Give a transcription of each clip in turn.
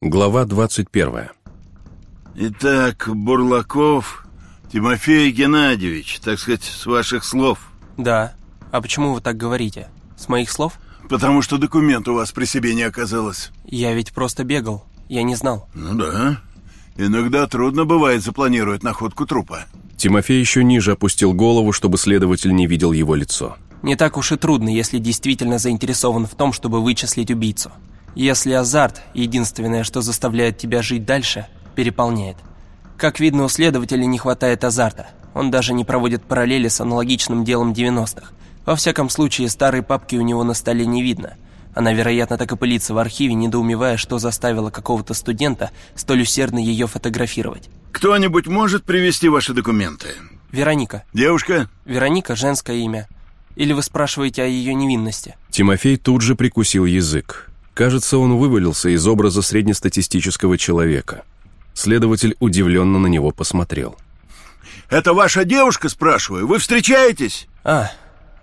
Глава 21. Итак, Бурлаков Тимофей Геннадьевич, так сказать, с ваших слов. Да. А почему вы так говорите? С моих слов? Потому что документ у вас при себе не оказалось. Я ведь просто бегал. Я не знал. Ну да. Иногда трудно бывает запланировать находку трупа. Тимофей еще ниже опустил голову, чтобы следователь не видел его лицо. Не так уж и трудно, если действительно заинтересован в том, чтобы вычислить убийцу. Если азарт, единственное, что заставляет тебя жить дальше, переполняет. Как видно, у следователя не хватает азарта. Он даже не проводит параллели с аналогичным делом 90-х. Во всяком случае, старой папки у него на столе не видно. Она, вероятно, так и пылится в архиве, недоумевая, что заставило какого-то студента столь усердно ее фотографировать. Кто-нибудь может привести ваши документы? Вероника. Девушка? Вероника – женское имя. Или вы спрашиваете о ее невинности? Тимофей тут же прикусил язык. Кажется, он вывалился из образа среднестатистического человека. Следователь удивленно на него посмотрел. «Это ваша девушка, спрашиваю? Вы встречаетесь?» А,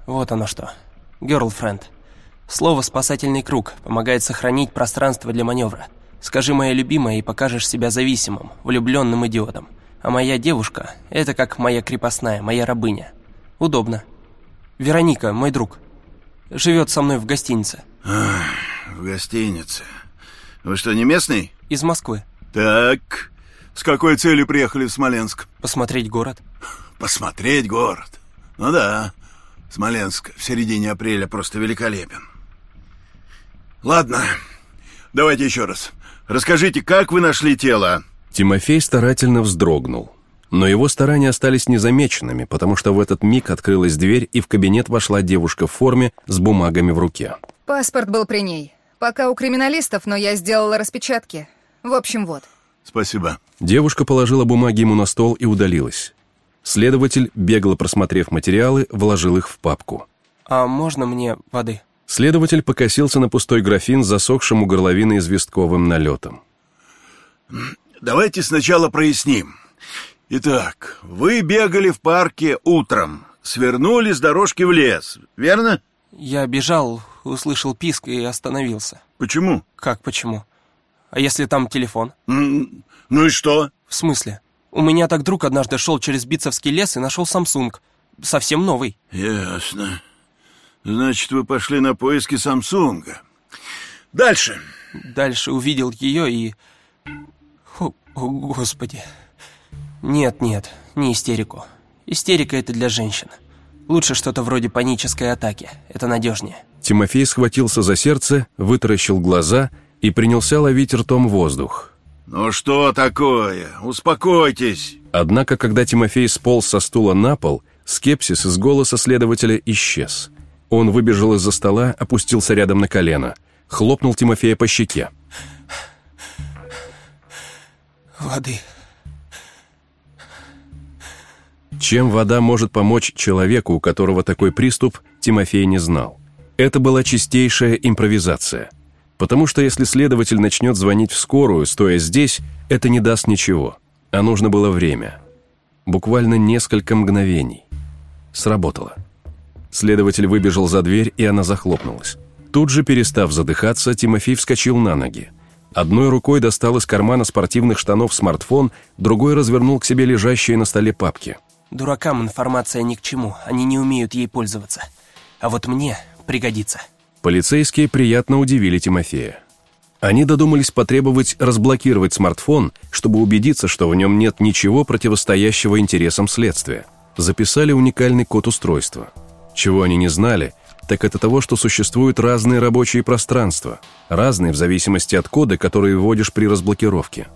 вот оно что. Girlfriend. Слово «спасательный круг» помогает сохранить пространство для маневра. Скажи «моя любимая» и покажешь себя зависимым, влюбленным идиотом. А моя девушка – это как моя крепостная, моя рабыня. Удобно. Вероника, мой друг. Живет со мной в гостинице. Ах, в гостинице. Вы что, не местный? Из Москвы. Так, с какой целью приехали в Смоленск? Посмотреть город. Посмотреть город? Ну да, Смоленск в середине апреля просто великолепен. Ладно, давайте еще раз. Расскажите, как вы нашли тело? Тимофей старательно вздрогнул. Но его старания остались незамеченными, потому что в этот миг открылась дверь, и в кабинет вошла девушка в форме с бумагами в руке. Паспорт был при ней. Пока у криминалистов, но я сделала распечатки. В общем, вот. Спасибо. Девушка положила бумаги ему на стол и удалилась. Следователь, бегло просмотрев материалы, вложил их в папку. А можно мне воды? Следователь покосился на пустой графин с засохшим у горловины известковым налетом. Давайте сначала проясним. Итак, вы бегали в парке утром, свернули с дорожки в лес, верно? Я бежал, услышал писк и остановился. Почему? Как почему? А если там телефон? М, Ну и что? В смысле? У меня так друг однажды шел через Битцевский лес и нашел Samsung. Совсем новый. Ясно. Значит, вы пошли на поиски Самсунга. Дальше. Дальше увидел ее и... О, о, господи. Нет, нет, не истерику. Истерика это для женщин. Лучше что-то вроде панической атаки. Это надежнее. Тимофей схватился за сердце, вытаращил глаза и принялся ловить ртом воздух. Ну что такое? Успокойтесь. Однако, когда Тимофей сполз со стула на пол, скепсис из голоса следователя исчез. Он выбежал из-за стола, опустился рядом на колено, хлопнул Тимофея по щеке. Воды. Чем вода может помочь человеку, у которого такой приступ, Тимофей не знал. Это была чистейшая импровизация. Потому что если следователь начнет звонить в скорую, стоя здесь, это не даст ничего. А нужно было время. Буквально несколько мгновений. Сработало. Следователь выбежал за дверь, и она захлопнулась. Тут же, перестав задыхаться, Тимофей вскочил на ноги. Одной рукой достал из кармана спортивных штанов смартфон, другой развернул к себе лежащие на столе папки. Дуракам информация ни к чему, они не умеют ей пользоваться. А вот мне пригодится. Полицейские приятно удивили Тимофея. Они додумались потребовать разблокировать смартфон, чтобы убедиться, что в нем нет ничего противостоящего интересам следствия. Записали уникальный код устройства. Чего они не знали, так это того, что существуют разные рабочие пространства, разные в зависимости от кода, который вводишь при разблокировке.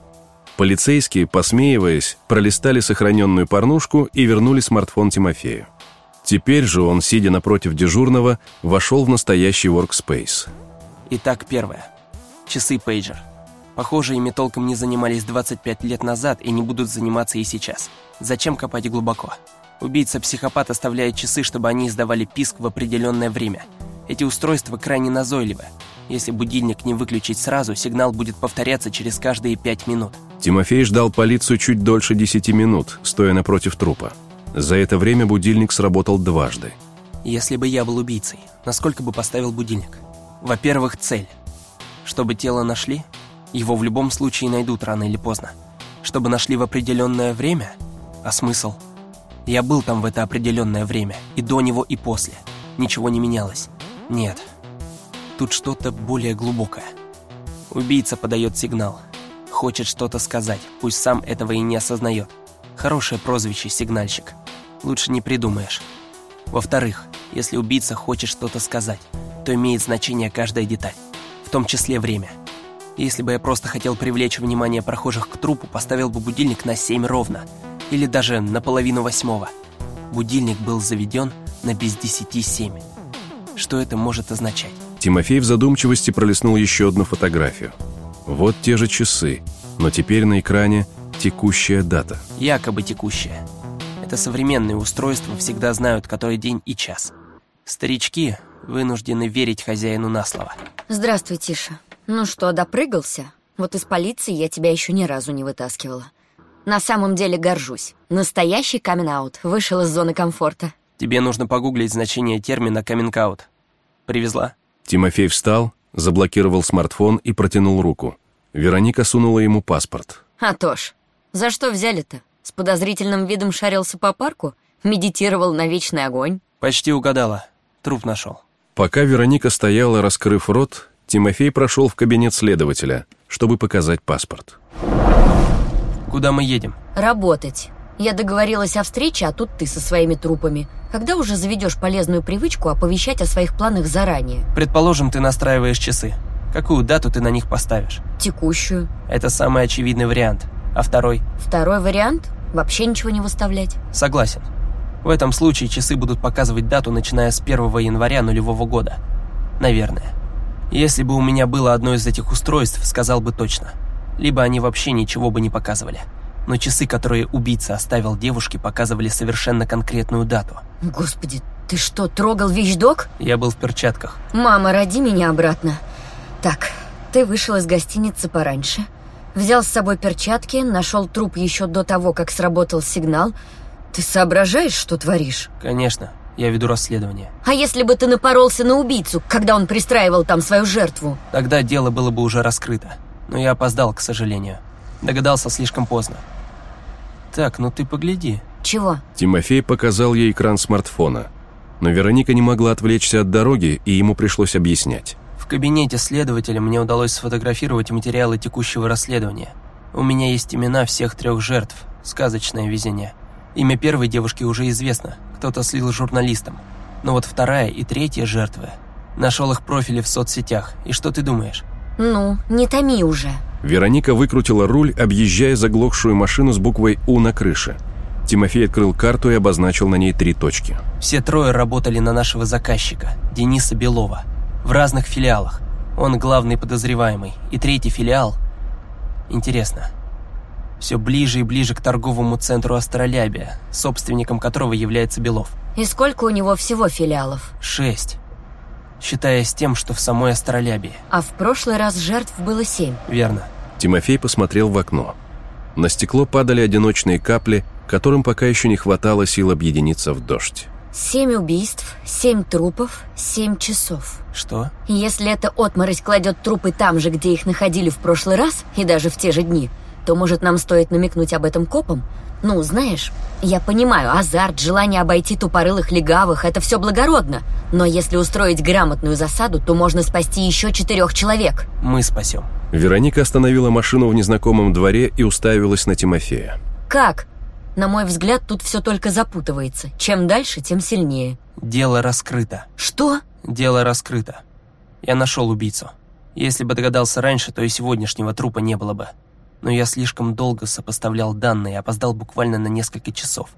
Полицейские, посмеиваясь, пролистали сохраненную порнушку и вернули смартфон Тимофею. Теперь же он, сидя напротив дежурного, вошел в настоящий workspace. Итак, первое. Часы пейджер. Похоже, ими толком не занимались 25 лет назад и не будут заниматься и сейчас. Зачем копать глубоко? Убийца-психопат оставляет часы, чтобы они издавали писк в определенное время. Эти устройства крайне назойливы. Если будильник не выключить сразу, сигнал будет повторяться через каждые пять минут. Тимофей ждал полицию чуть дольше 10 минут, стоя напротив трупа. За это время будильник сработал дважды. Если бы я был убийцей, насколько бы поставил будильник? Во-первых, цель. Чтобы тело нашли? Его в любом случае найдут рано или поздно. Чтобы нашли в определенное время? А смысл? Я был там в это определенное время, и до него, и после. Ничего не менялось. Нет. Тут что-то более глубокое. Убийца подает сигнал. Хочет что-то сказать, пусть сам этого и не осознает. Хорошее прозвище «сигнальщик». Лучше не придумаешь. Во-вторых, если убийца хочет что-то сказать, то имеет значение каждая деталь, в том числе время. Если бы я просто хотел привлечь внимание прохожих к трупу, поставил бы будильник на 7 ровно, или даже на половину восьмого. Будильник был заведен на без десяти семь. Что это может означать? Тимофей в задумчивости пролистнул еще одну фотографию. Вот те же часы, но теперь на экране текущая дата. Якобы текущая. Это современные устройства всегда знают, который день и час. Старички вынуждены верить хозяину на слово. Здравствуй, Тиша. Ну что, допрыгался? Вот из полиции я тебя еще ни разу не вытаскивала. На самом деле горжусь. Настоящий камин-аут. Вышел из зоны комфорта. Тебе нужно погуглить значение термина каминг-аут. Привезла? Тимофей встал, заблокировал смартфон и протянул руку. Вероника сунула ему паспорт. А то ж. За что взяли-то? С подозрительным видом шарился по парку? Медитировал на вечный огонь? Почти угадала. Труп нашел. Пока Вероника стояла, раскрыв рот, Тимофей прошел в кабинет следователя, чтобы показать паспорт. Куда мы едем? Работать. Я договорилась о встрече, а тут ты со своими трупами. Когда уже заведешь полезную привычку оповещать о своих планах заранее? Предположим, ты настраиваешь часы. Какую дату ты на них поставишь? Текущую. Это самый очевидный вариант. А второй? Второй вариант? Вообще ничего не выставлять. Согласен. В этом случае часы будут показывать дату, начиная с 1 января нулевого года. Наверное. Если бы у меня было одно из этих устройств, сказал бы точно либо они вообще ничего бы не показывали. Но часы, которые убийца оставил девушке, показывали совершенно конкретную дату. Господи, ты что, трогал вещдок? Я был в перчатках. Мама, роди меня обратно. Так, ты вышел из гостиницы пораньше, взял с собой перчатки, нашел труп еще до того, как сработал сигнал. Ты соображаешь, что творишь? Конечно, я веду расследование. А если бы ты напоролся на убийцу, когда он пристраивал там свою жертву? Тогда дело было бы уже раскрыто но я опоздал, к сожалению. Догадался слишком поздно. Так, ну ты погляди. Чего? Тимофей показал ей экран смартфона. Но Вероника не могла отвлечься от дороги, и ему пришлось объяснять. В кабинете следователя мне удалось сфотографировать материалы текущего расследования. У меня есть имена всех трех жертв. Сказочное везение. Имя первой девушки уже известно. Кто-то слил журналистам. Но вот вторая и третья жертвы. Нашел их профили в соцсетях. И что ты думаешь? «Ну, не томи уже». Вероника выкрутила руль, объезжая заглохшую машину с буквой «У» на крыше. Тимофей открыл карту и обозначил на ней три точки. Все трое работали на нашего заказчика, Дениса Белова, в разных филиалах. Он главный подозреваемый. И третий филиал... Интересно. Все ближе и ближе к торговому центру Астролябия, собственником которого является Белов. И сколько у него всего филиалов? Шесть считаясь тем, что в самой Астролябии. А в прошлый раз жертв было семь. Верно. Тимофей посмотрел в окно. На стекло падали одиночные капли, которым пока еще не хватало сил объединиться в дождь. Семь убийств, семь трупов, семь часов. Что? Если эта отморозь кладет трупы там же, где их находили в прошлый раз, и даже в те же дни, то, может, нам стоит намекнуть об этом копам? Ну, знаешь, я понимаю, азарт, желание обойти тупорылых легавых — это все благородно. Но если устроить грамотную засаду, то можно спасти еще четырех человек. Мы спасем. Вероника остановила машину в незнакомом дворе и уставилась на Тимофея. Как? На мой взгляд, тут все только запутывается. Чем дальше, тем сильнее. Дело раскрыто. Что? Дело раскрыто. Я нашел убийцу. Если бы догадался раньше, то и сегодняшнего трупа не было бы но я слишком долго сопоставлял данные и опоздал буквально на несколько часов.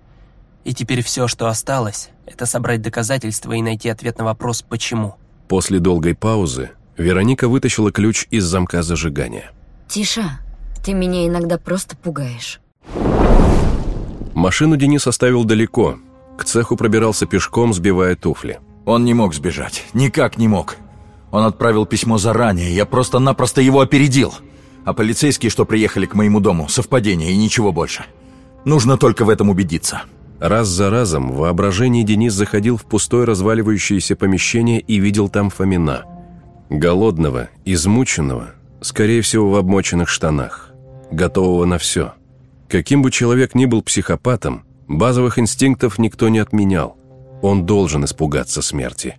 И теперь все, что осталось, это собрать доказательства и найти ответ на вопрос «почему?». После долгой паузы Вероника вытащила ключ из замка зажигания. «Тиша, ты меня иногда просто пугаешь». Машину Денис оставил далеко. К цеху пробирался пешком, сбивая туфли. Он не мог сбежать. Никак не мог. Он отправил письмо заранее, я просто-напросто его опередил. А полицейские, что приехали к моему дому, совпадение и ничего больше. Нужно только в этом убедиться. Раз за разом в воображении Денис заходил в пустое разваливающееся помещение и видел там Фомина. Голодного, измученного, Скорее всего, в обмоченных штанах. Готового на все. Каким бы человек ни был психопатом, базовых инстинктов никто не отменял. Он должен испугаться смерти.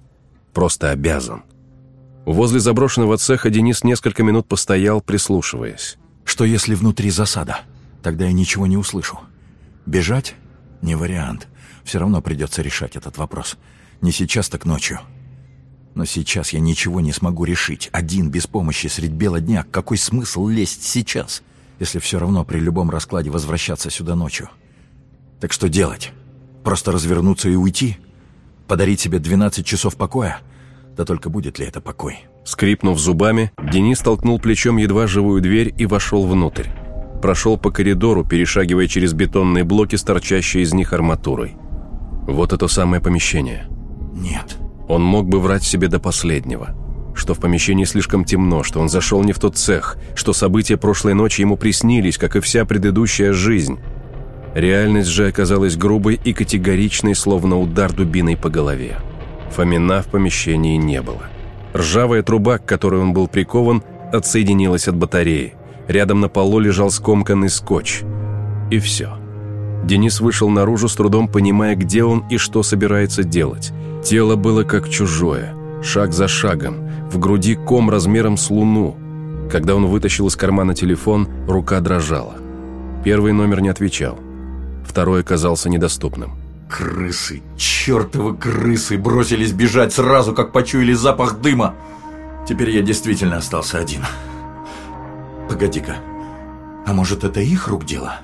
Просто обязан. Возле заброшенного цеха Денис несколько минут постоял, прислушиваясь. Что если внутри засада? Тогда я ничего не услышу. Бежать? Не вариант. Все равно придется решать этот вопрос. Не сейчас, так ночью. Но сейчас я ничего не смогу решить. Один, без помощи, средь бела дня. Какой смысл лезть сейчас, если все равно при любом раскладе возвращаться сюда ночью? Так что делать? Просто развернуться и уйти? Подарить себе 12 часов покоя? Да только будет ли это покой? Скрипнув зубами, Денис толкнул плечом едва живую дверь и вошел внутрь. Прошел по коридору, перешагивая через бетонные блоки с торчащей из них арматурой. Вот это самое помещение. Нет. Он мог бы врать себе до последнего. Что в помещении слишком темно, что он зашел не в тот цех, что события прошлой ночи ему приснились, как и вся предыдущая жизнь. Реальность же оказалась грубой и категоричной, словно удар дубиной по голове. Фомина в помещении не было. Ржавая труба, к которой он был прикован, отсоединилась от батареи. Рядом на полу лежал скомканный скотч. И все. Денис вышел наружу, с трудом понимая, где он и что собирается делать. Тело было как чужое, шаг за шагом, в груди ком размером с луну. Когда он вытащил из кармана телефон, рука дрожала. Первый номер не отвечал. Второй оказался недоступным. Крысы, чертовы крысы, бросились бежать сразу, как почуяли запах дыма. Теперь я действительно остался один. Погоди-ка, а может это их рук дело?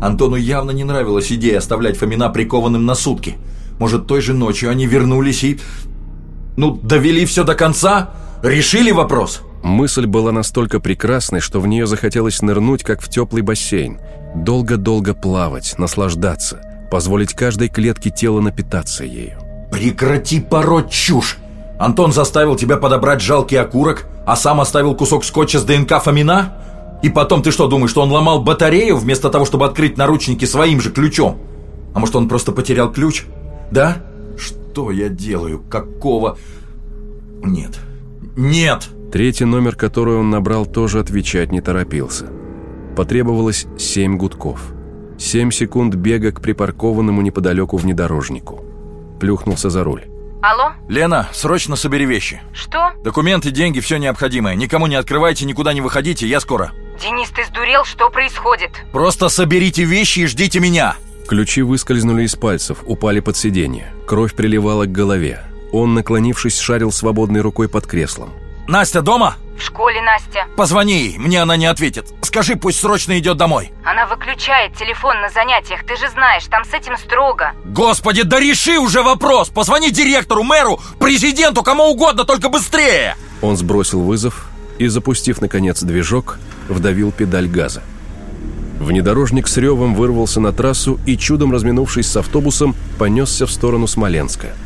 Антону явно не нравилась идея оставлять Фомина прикованным на сутки. Может, той же ночью они вернулись и... Ну, довели все до конца? Решили вопрос? Мысль была настолько прекрасной, что в нее захотелось нырнуть, как в теплый бассейн. Долго-долго плавать, наслаждаться, позволить каждой клетке тела напитаться ею. Прекрати пороть чушь! Антон заставил тебя подобрать жалкий окурок, а сам оставил кусок скотча с ДНК Фомина? И потом ты что, думаешь, что он ломал батарею вместо того, чтобы открыть наручники своим же ключом? А может, он просто потерял ключ? Да? Что я делаю? Какого? Нет. Нет! Третий номер, который он набрал, тоже отвечать не торопился. Потребовалось семь гудков. Семь секунд бега к припаркованному неподалеку внедорожнику. Плюхнулся за руль. Алло? Лена, срочно собери вещи. Что? Документы, деньги, все необходимое. Никому не открывайте, никуда не выходите, я скоро. Денис, ты сдурел? Что происходит? Просто соберите вещи и ждите меня. Ключи выскользнули из пальцев, упали под сиденье. Кровь приливала к голове. Он, наклонившись, шарил свободной рукой под креслом. Настя дома? В школе Настя. Позвони ей, мне она не ответит. Скажи, пусть срочно идет домой. Она выключает телефон на занятиях, ты же знаешь, там с этим строго. Господи, да реши уже вопрос! Позвони директору, мэру, президенту, кому угодно, только быстрее! Он сбросил вызов и, запустив, наконец, движок, вдавил педаль газа. Внедорожник с ревом вырвался на трассу и, чудом разминувшись с автобусом, понесся в сторону Смоленска –